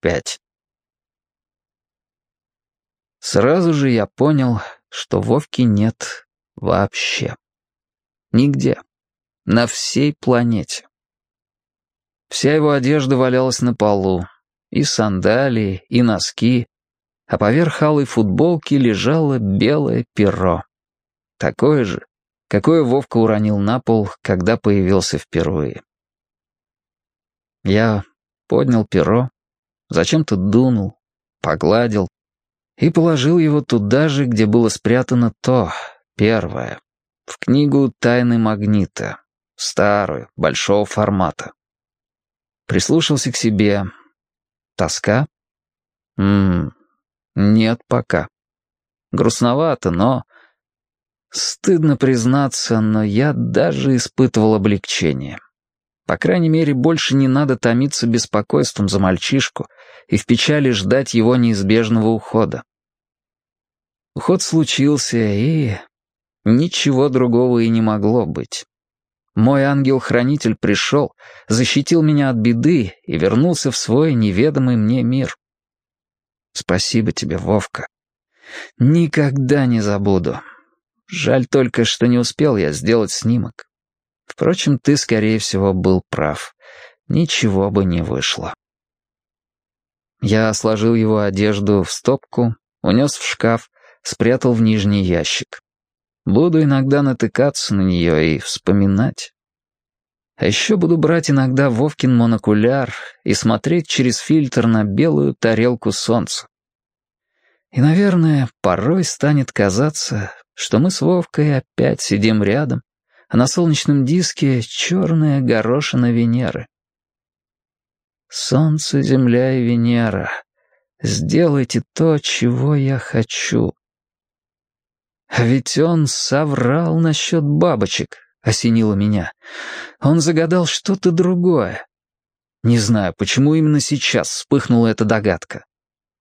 пять. Сразу же я понял, что Вовки нет вообще. Нигде. На всей планете. Вся его одежда валялась на полу. И сандалии, и носки. А поверх алой футболки лежало белое перо. Такое же, какое Вовка уронил на пол, когда появился впервые. Я поднял перо, зачем-то дунул, погладил и положил его туда же, где было спрятано то, первое, в книгу «Тайны магнита», старую, большого формата. Прислушался к себе. Тоска? Ммм, нет пока. Грустновато, но... Стыдно признаться, но я даже испытывал облегчение. По крайней мере, больше не надо томиться беспокойством за мальчишку и в печали ждать его неизбежного ухода. Уход случился, и... Ничего другого и не могло быть. Мой ангел-хранитель пришел, защитил меня от беды и вернулся в свой неведомый мне мир. Спасибо тебе, Вовка. Никогда не забуду. Жаль только, что не успел я сделать снимок. Впрочем, ты, скорее всего, был прав. Ничего бы не вышло. Я сложил его одежду в стопку, унес в шкаф, спрятал в нижний ящик. Буду иногда натыкаться на нее и вспоминать. А еще буду брать иногда Вовкин монокуляр и смотреть через фильтр на белую тарелку солнца. И, наверное, порой станет казаться, что мы с Вовкой опять сидим рядом, а на солнечном диске черная горошина Венеры. Солнце, Земля и Венера, сделайте то, чего я хочу. А ведь он соврал насчет бабочек, осенило меня. Он загадал что-то другое. Не знаю, почему именно сейчас вспыхнула эта догадка.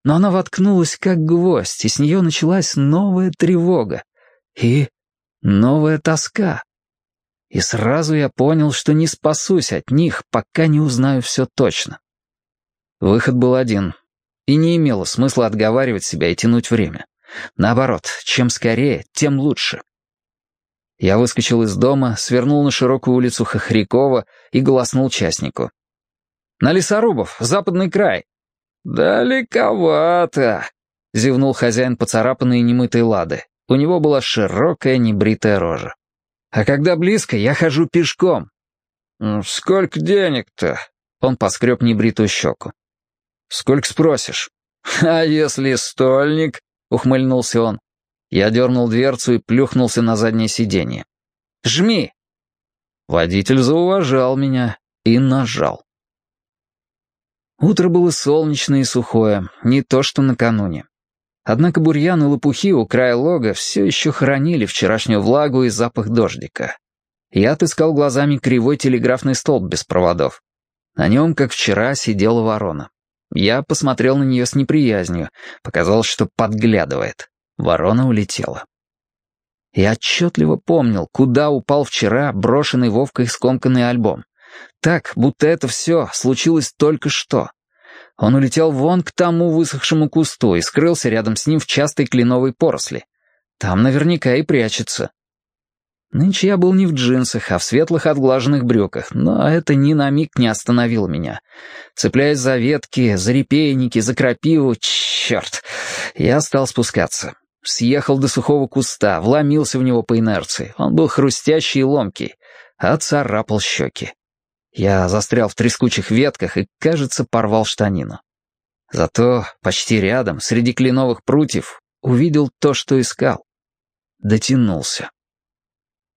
Но она воткнулась как гвоздь, и с нее началась новая тревога и новая тоска. И сразу я понял, что не спасусь от них, пока не узнаю все точно. Выход был один, и не имело смысла отговаривать себя и тянуть время. Наоборот, чем скорее, тем лучше. Я выскочил из дома, свернул на широкую улицу Хохрякова и голоснул частнику. «На лесорубов, западный край». «Далековато», — зевнул хозяин поцарапанной и немытой лады. У него была широкая небритая рожа. «А когда близко, я хожу пешком». «Сколько денег-то?» Он поскреб небритую щеку. «Сколько спросишь?» «А если стольник?» — ухмыльнулся он. Я дернул дверцу и плюхнулся на заднее сиденье. «Жми!» Водитель зауважал меня и нажал. Утро было солнечное и сухое, не то что накануне. Однако бурьян и лопухи у края лога все еще хранили вчерашнюю влагу и запах дождика. Я отыскал глазами кривой телеграфный столб без проводов. На нем, как вчера, сидела ворона. Я посмотрел на нее с неприязнью, показалось, что подглядывает. Ворона улетела. Я отчетливо помнил, куда упал вчера брошенный Вовкой скомканный альбом. Так, будто это все случилось только что. Он улетел вон к тому высохшему кусту и скрылся рядом с ним в частой кленовой поросли. Там наверняка и прячется. Нынче я был не в джинсах, а в светлых отглаженных брюках, но это ни на миг не остановило меня. Цепляясь за ветки, за репейники, за крапиву, черт, я стал спускаться. Съехал до сухого куста, вломился в него по инерции. Он был хрустящий и ломкий, а царапал щеки. Я застрял в трескучих ветках и, кажется, порвал штанину. Зато почти рядом, среди кленовых прутьев, увидел то, что искал. Дотянулся.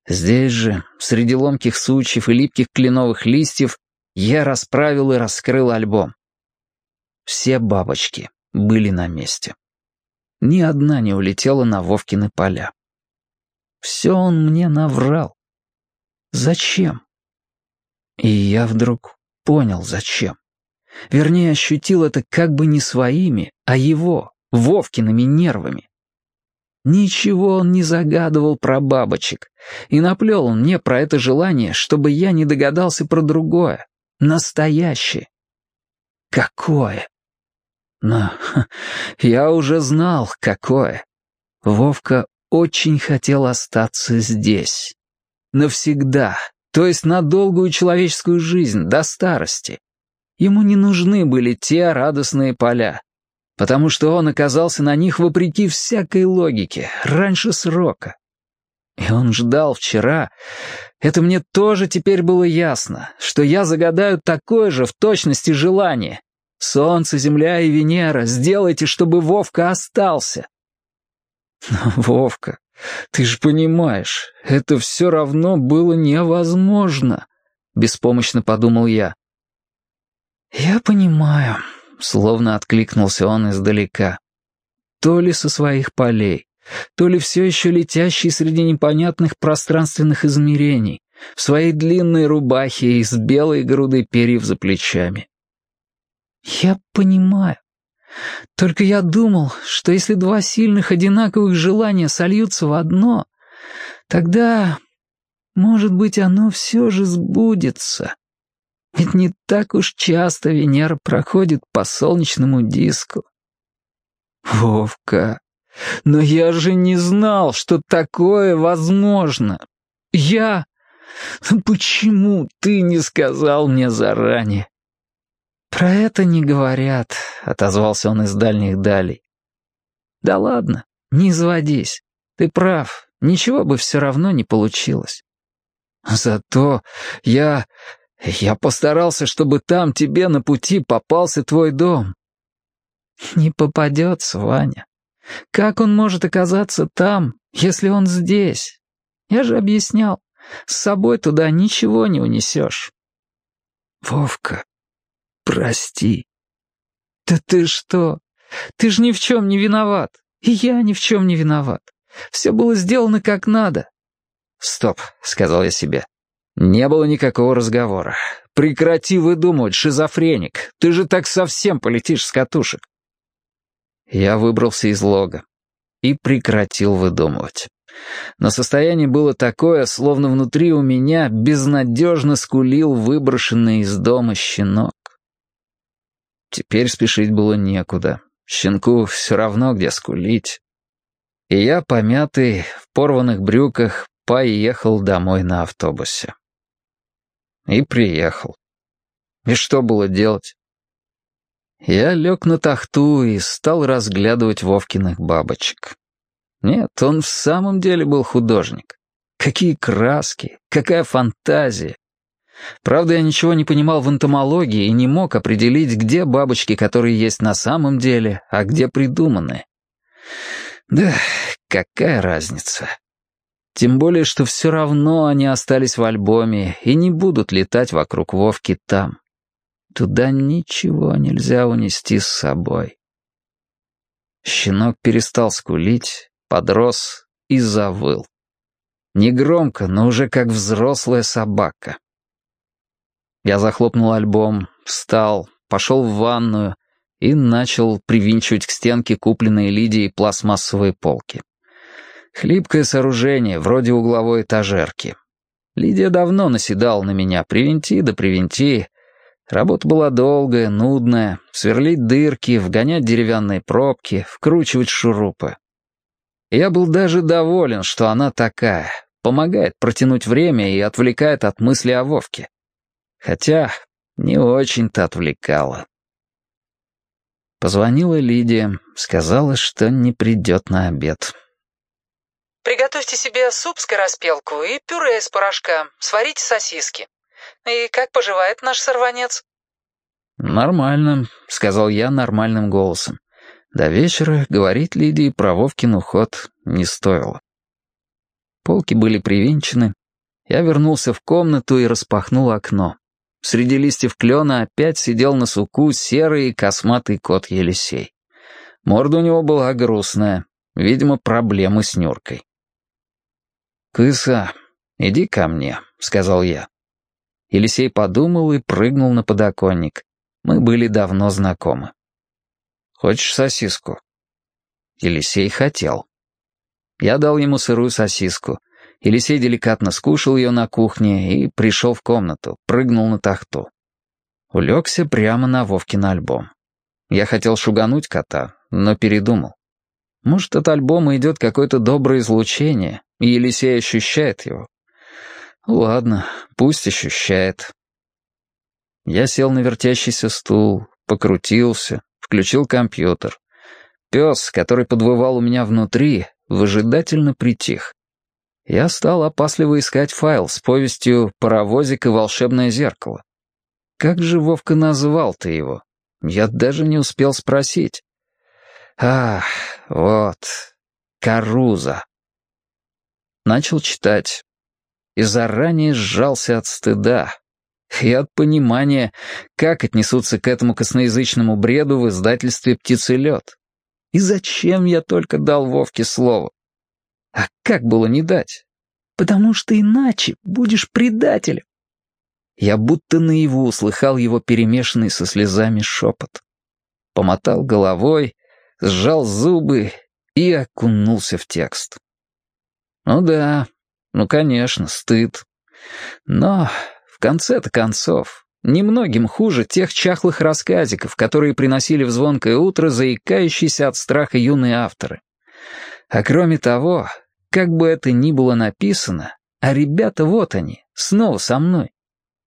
Здесь же, среди ломких сучьев и липких кленовых листьев, я расправил и раскрыл альбом. Все бабочки были на месте. Ни одна не улетела на Вовкины поля. Все он мне наврал. Зачем? И я вдруг понял, зачем. Вернее, ощутил это как бы не своими, а его, Вовкиными нервами. Ничего он не загадывал про бабочек, и наплел он мне про это желание, чтобы я не догадался про другое, настоящее. Какое? Но я уже знал, какое. Вовка очень хотел остаться здесь. Навсегда, то есть на долгую человеческую жизнь, до старости. Ему не нужны были те радостные поля, потому что он оказался на них вопреки всякой логике, раньше срока. И он ждал вчера. Это мне тоже теперь было ясно, что я загадаю такое же в точности желание. Солнце, Земля и Венера, сделайте, чтобы Вовка остался. Но, Вовка, ты же понимаешь, это все равно было невозможно, беспомощно подумал я. Я понимаю, словно откликнулся он издалека. То ли со своих полей, то ли все еще летящий среди непонятных пространственных измерений, в своей длинной рубахе и с белой грудой перьев за плечами. Я понимаю. Только я думал, что если два сильных одинаковых желания сольются в одно, тогда, может быть, оно все же сбудется. Ведь не так уж часто Венера проходит по солнечному диску. Вовка, но я же не знал, что такое возможно. Я... Почему ты не сказал мне заранее? «Про это не говорят», — отозвался он из дальних далей. «Да ладно, не изводись. Ты прав, ничего бы все равно не получилось. Зато я... я постарался, чтобы там тебе на пути попался твой дом». «Не попадется, Ваня. Как он может оказаться там, если он здесь? Я же объяснял, с собой туда ничего не унесешь». «Вовка, прости». «Да ты что? Ты же ни в чем не виноват. И я ни в чем не виноват. Все было сделано как надо». «Стоп», — сказал я себе. «Не было никакого разговора. Прекрати выдумывать, шизофреник. Ты же так совсем полетишь с катушек». Я выбрался из лога и прекратил выдумывать. Но состояние было такое, словно внутри у меня безнадежно скулил выброшенный из дома щенок. Теперь спешить было некуда. Щенку все равно, где скулить. И я, помятый, в порванных брюках, поехал домой на автобусе. И приехал. И что было делать? Я лег на тахту и стал разглядывать Вовкиных бабочек. Нет, он в самом деле был художник. Какие краски, какая фантазия. Правда, я ничего не понимал в энтомологии и не мог определить, где бабочки, которые есть на самом деле, а где придуманы. Да, какая разница. Тем более, что все равно они остались в альбоме и не будут летать вокруг Вовки там. Туда ничего нельзя унести с собой. Щенок перестал скулить, подрос и завыл. Негромко, но уже как взрослая собака. Я захлопнул альбом, встал, пошел в ванную и начал привинчивать к стенке купленные Лидией пластмассовые полки. Хлипкое сооружение, вроде угловой этажерки. Лидия давно наседала на меня, привинти да привинти. Работа была долгая, нудная, сверлить дырки, вгонять деревянные пробки, вкручивать шурупы. Я был даже доволен, что она такая, помогает протянуть время и отвлекает от мысли о Вовке. Хотя не очень-то отвлекала. Позвонила Лидия, сказала, что не придет на обед. «Приготовьте себе суп с скороспелку и пюре из порошка. Сварите сосиски. И как поживает наш сорванец?» «Нормально», — сказал я нормальным голосом. До вечера говорить Лидии про Вовкин уход не стоило. Полки были привинчены. Я вернулся в комнату и распахнул окно. Среди листьев клена опять сидел на суку серый косматый кот Елисей. Морда у него была грустная, видимо, проблемы с Нюркой. «Кыса, иди ко мне», — сказал я. Елисей подумал и прыгнул на подоконник. Мы были давно знакомы. «Хочешь сосиску?» Елисей хотел. Я дал ему сырую сосиску — Елисей деликатно скушал ее на кухне и пришел в комнату, прыгнул на тахту. Улегся прямо на Вовкин альбом. Я хотел шугануть кота, но передумал. Может, от альбома идет какое-то доброе излучение, и Елисей ощущает его. Ладно, пусть ощущает. Я сел на вертящийся стул, покрутился, включил компьютер. Пес, который подвывал у меня внутри, выжидательно притих. Я стал опасливо искать файл с повестью «Паровозик и волшебное зеркало». Как же Вовка назвал ты его? Я даже не успел спросить. Ах, вот, Каруза. Начал читать. И заранее сжался от стыда. И от понимания, как отнесутся к этому косноязычному бреду в издательстве «Птицелет». И зачем я только дал Вовке слово? А как было не дать? Потому что иначе будешь предателем. Я будто наяву услыхал его перемешанный со слезами шепот. Помотал головой, сжал зубы и окунулся в текст. Ну да, ну конечно, стыд. Но в конце-то концов, немногим хуже тех чахлых рассказиков, которые приносили в звонкое утро заикающиеся от страха юные авторы. А кроме того, как бы это ни было написано, а ребята вот они, снова со мной.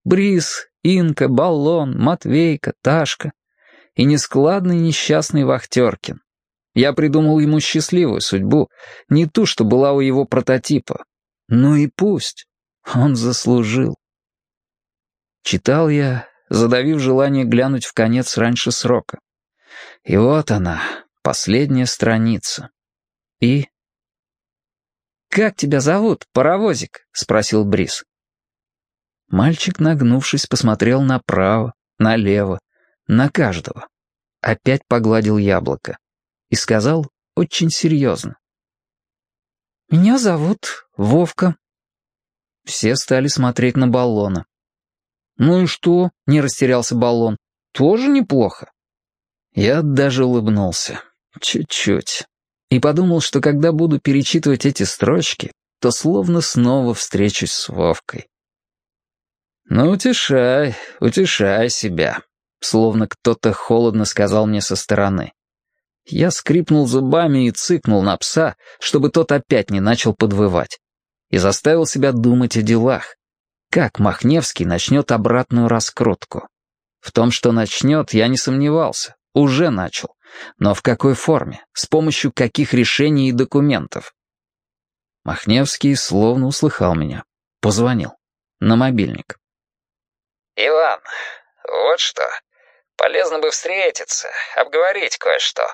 Бриз, Инка, Баллон, Матвейка, Ташка и нескладный несчастный Вахтеркин. Я придумал ему счастливую судьбу, не ту, что была у его прототипа. Ну и пусть. Он заслужил. Читал я, задавив желание глянуть в конец раньше срока. И вот она, последняя страница. И... «Как тебя зовут, паровозик?» — спросил Брис. Мальчик, нагнувшись, посмотрел направо, налево, на каждого. Опять погладил яблоко. И сказал очень серьезно. «Меня зовут Вовка». Все стали смотреть на баллона. «Ну и что?» — не растерялся баллон. «Тоже неплохо». Я даже улыбнулся. Чуть-чуть. И подумал, что когда буду перечитывать эти строчки, то словно снова встречусь с Вовкой. «Ну, утешай, утешай себя», — словно кто-то холодно сказал мне со стороны. Я скрипнул зубами и цыкнул на пса, чтобы тот опять не начал подвывать. И заставил себя думать о делах. Как Махневский начнет обратную раскрутку? В том, что начнет, я не сомневался. Уже начал. Но в какой форме? С помощью каких решений и документов? Махневский словно услыхал меня. Позвонил. На мобильник. «Иван, вот что. Полезно бы встретиться, обговорить кое-что».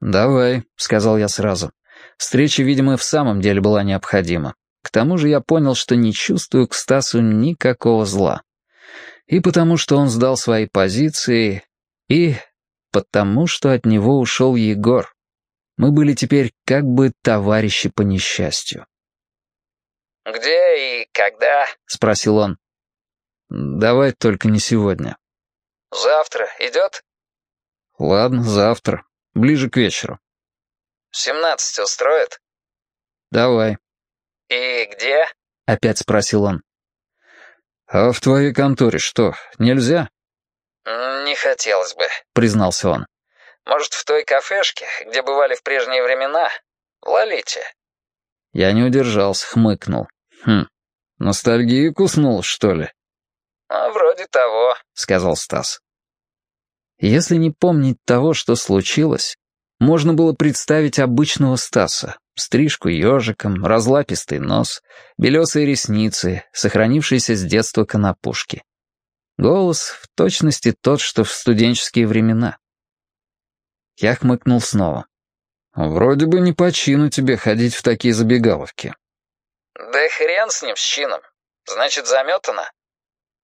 «Давай», — сказал я сразу. Встреча, видимо, в самом деле была необходима. К тому же я понял, что не чувствую к Стасу никакого зла. И потому, что он сдал свои позиции, и потому, что от него ушел Егор. Мы были теперь как бы товарищи по несчастью. «Где и когда?» — спросил он. «Давай только не сегодня». «Завтра идет?» «Ладно, завтра. Ближе к вечеру». «Семнадцать устроит?» «Давай». «И где?» — опять спросил он. «А в твоей конторе что, нельзя?» «Не хотелось бы», — признался он. «Может, в той кафешке, где бывали в прежние времена? В Лолите?» Я не удержался, хмыкнул. «Хм, ностальгию куснул, что ли?» «А вроде того», — сказал Стас. Если не помнить того, что случилось, можно было представить обычного Стаса. Стрижку ежиком, разлапистый нос, белесые ресницы, сохранившиеся с детства конопушки. Голос в точности тот, что в студенческие времена. Я хмыкнул снова. «Вроде бы не по чину тебе ходить в такие забегаловки». «Да хрен с ним, с чином. Значит, заметано?»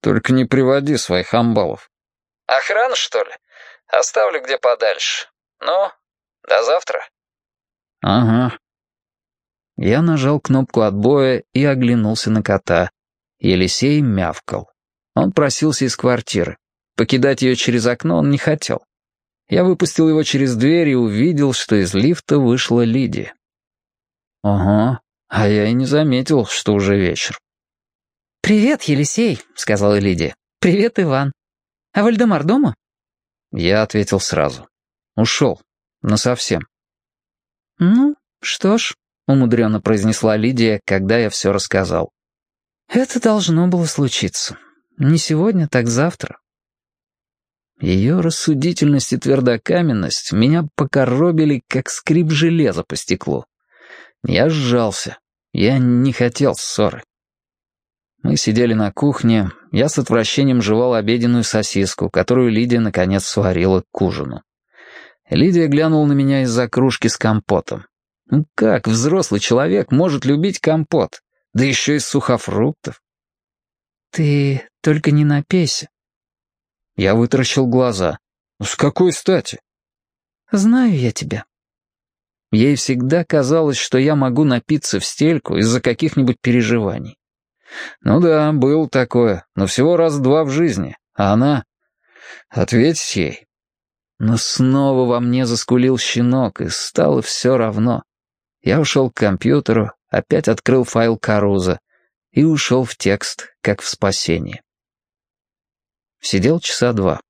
Только не приводи своих амбалов. Охрана, что ли? Оставлю где подальше. Ну, до завтра. Ага. Я нажал кнопку отбоя и оглянулся на кота. Елисей мявкал. Он просился из квартиры. Покидать ее через окно он не хотел. Я выпустил его через дверь и увидел, что из лифта вышла Лидия. Ого, а я и не заметил, что уже вечер. «Привет, Елисей», — сказала Лидия. «Привет, Иван. А Вальдемар дома?» Я ответил сразу. Ушел. Насовсем. «Ну, что ж», — умудренно произнесла Лидия, когда я все рассказал. «Это должно было случиться. Не сегодня, так завтра». Ее рассудительность и твердокаменность меня покоробили, как скрип железа по стеклу. Я сжался. Я не хотел ссоры. Мы сидели на кухне, я с отвращением жевал обеденную сосиску, которую Лидия наконец сварила к ужину. Лидия глянула на меня из-за кружки с компотом. Ну как взрослый человек может любить компот? Да еще из сухофруктов. «Ты только не напейся». Я вытаращил глаза. «С какой стати?» «Знаю я тебя». Ей всегда казалось, что я могу напиться в стельку из-за каких-нибудь переживаний. Ну да, было такое, но всего раз два в жизни, а она... Ответить ей. Но снова во мне заскулил щенок, и стало все равно. Я ушел к компьютеру, опять открыл файл Каруза и ушел в текст, как в спасение. Сидел часа два.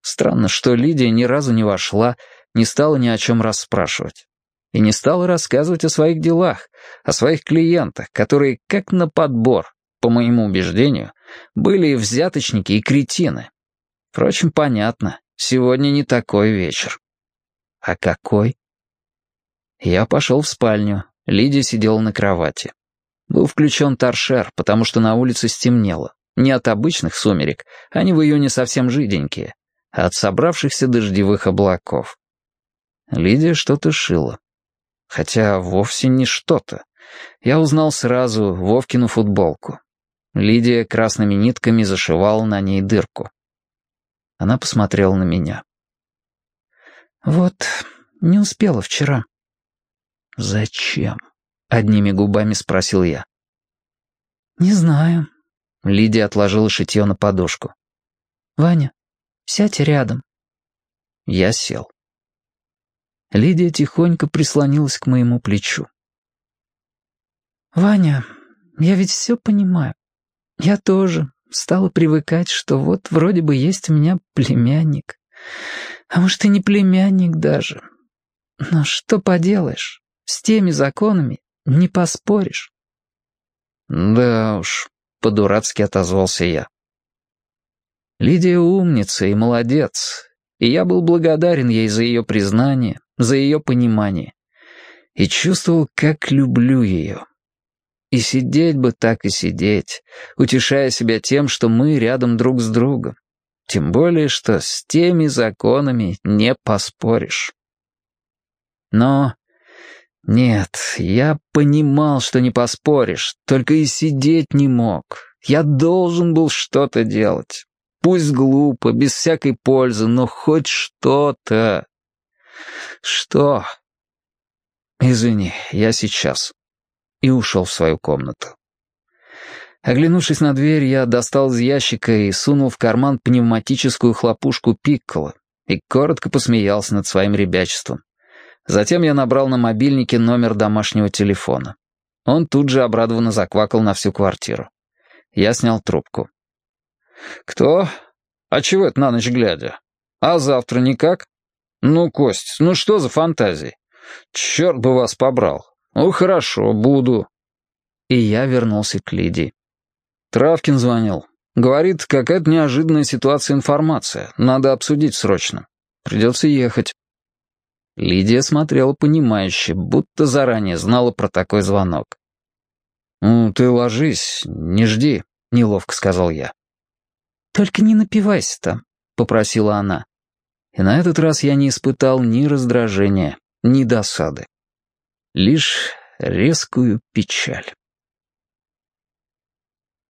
Странно, что Лидия ни разу не вошла, не стала ни о чем расспрашивать. И не стала рассказывать о своих делах, о своих клиентах, которые, как на подбор, по моему убеждению, были взяточники и кретины. Впрочем, понятно, сегодня не такой вечер. А какой? Я пошел в спальню. Лидия сидела на кровати. Был включен торшер, потому что на улице стемнело. Не от обычных сумерек, они в июне совсем жиденькие, а от собравшихся дождевых облаков. Лидия что-то шила. Хотя вовсе не что-то. Я узнал сразу Вовкину футболку. Лидия красными нитками зашивала на ней дырку. Она посмотрела на меня. «Вот, не успела вчера». «Зачем?» — одними губами спросил я. «Не знаю». Лидия отложила шитье на подушку. «Ваня, сядь рядом». Я сел. Лидия тихонько прислонилась к моему плечу. «Ваня, я ведь все понимаю. Я тоже стала привыкать, что вот вроде бы есть у меня племянник. А может, и не племянник даже. Но что поделаешь, с теми законами не поспоришь». «Да уж», — по-дурацки отозвался я. Лидия умница и молодец, и я был благодарен ей за ее признание, за ее понимание. И чувствовал, как люблю ее. И сидеть бы так и сидеть, утешая себя тем, что мы рядом друг с другом. Тем более, что с теми законами не поспоришь. Но нет, я понимал, что не поспоришь, только и сидеть не мог. Я должен был что-то делать. Пусть глупо, без всякой пользы, но хоть что-то. Что? Извини, я сейчас. И ушел в свою комнату. Оглянувшись на дверь, я достал из ящика и сунул в карман пневматическую хлопушку Пиккола и коротко посмеялся над своим ребячеством. Затем я набрал на мобильнике номер домашнего телефона. Он тут же обрадованно заквакал на всю квартиру. Я снял трубку. «Кто? А чего это на ночь глядя? А завтра никак? Ну, Кость, ну что за фантазии? Черт бы вас побрал. Ну, хорошо, буду». И я вернулся к Лидии. Травкин звонил. Говорит, какая-то неожиданная ситуация информация. Надо обсудить срочно. Придется ехать. Лидия смотрела понимающе, будто заранее знала про такой звонок. «Ну, ты ложись, не жди», — неловко сказал я. «Только не напивайся там», — попросила она. И на этот раз я не испытал ни раздражения, ни досады. Лишь резкую печаль.